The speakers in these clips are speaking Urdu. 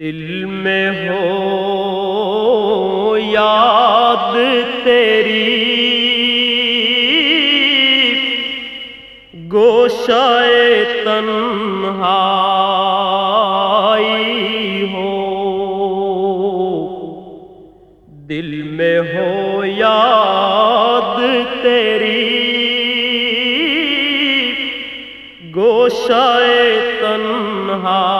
دل میں ہو یاد تیری گوشائے تنہائی ہو۔ دل میں ہو یاد تیری گوشائے تنہائی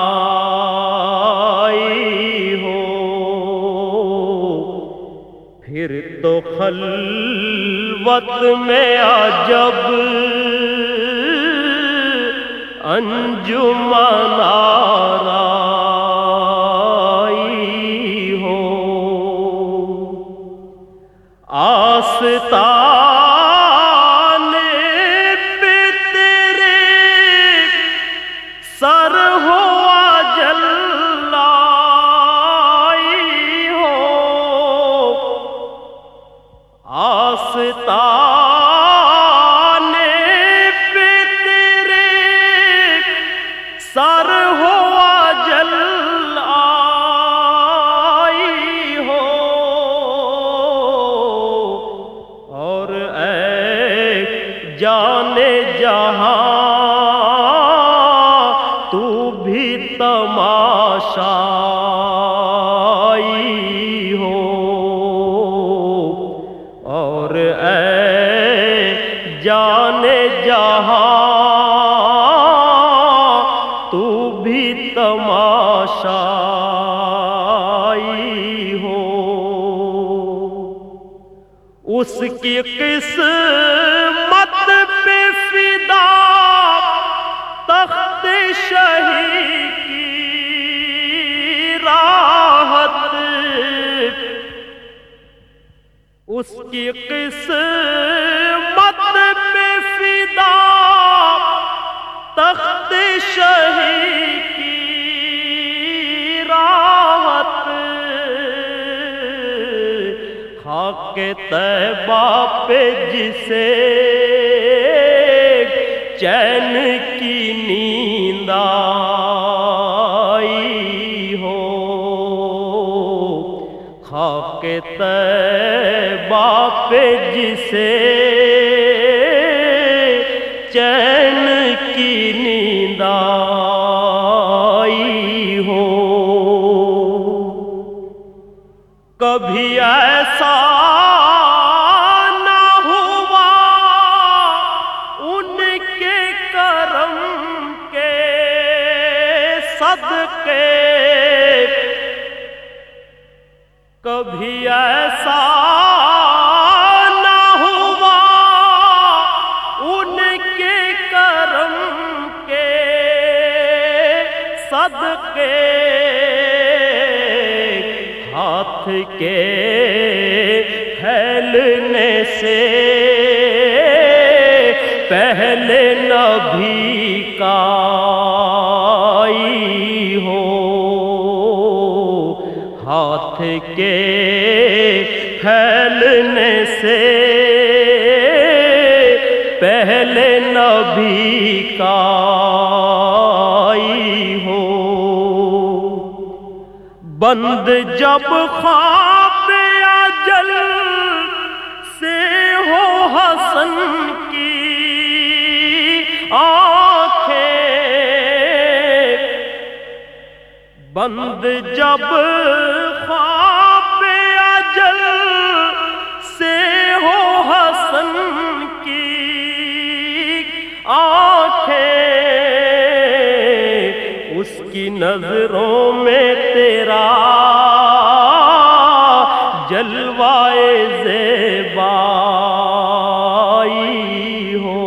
خلوت میں عجب انجمن آرائی ہو۔ آستان پہ تیرے سر آستان پہ تیرے سر ہو جل آئی ہو۔ اور اے جانے جہاں تماشائی ہو۔ اس کی قسمت پہ فدا تخت شہی کی راحت۔ اس کی قسمت خاک طیبہ پہ جسے چین کی نیند آئی ہو۔ خاک طیبہ پہ جسے کبھی ایسا نہ ہوا ان کے کرم کے صدقے کبھی ایسا نہ ہوا ان کے کرم کے صدقے ہاتھ کے پھیلنے سے پہلے نبی کا ہو۔ ہاتھ کے پھیلنے سے پہلے نبی کا بند جب خواب اجل سے ہو حسن کی آنکھیں۔ بند جب خواب اجل سے ہو حسن کی آنکھیں۔ اس کی نظروں میں تیرا جلوائے زیبائی ہو۔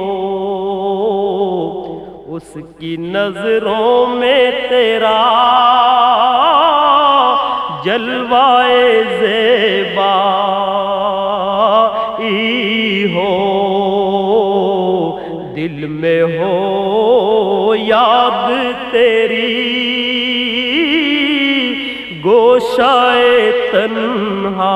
اس کی نظروں میں تیرا جلوائے زیبائی ہو۔ دل میں ہو یاد تیری گوشائے تنہا۔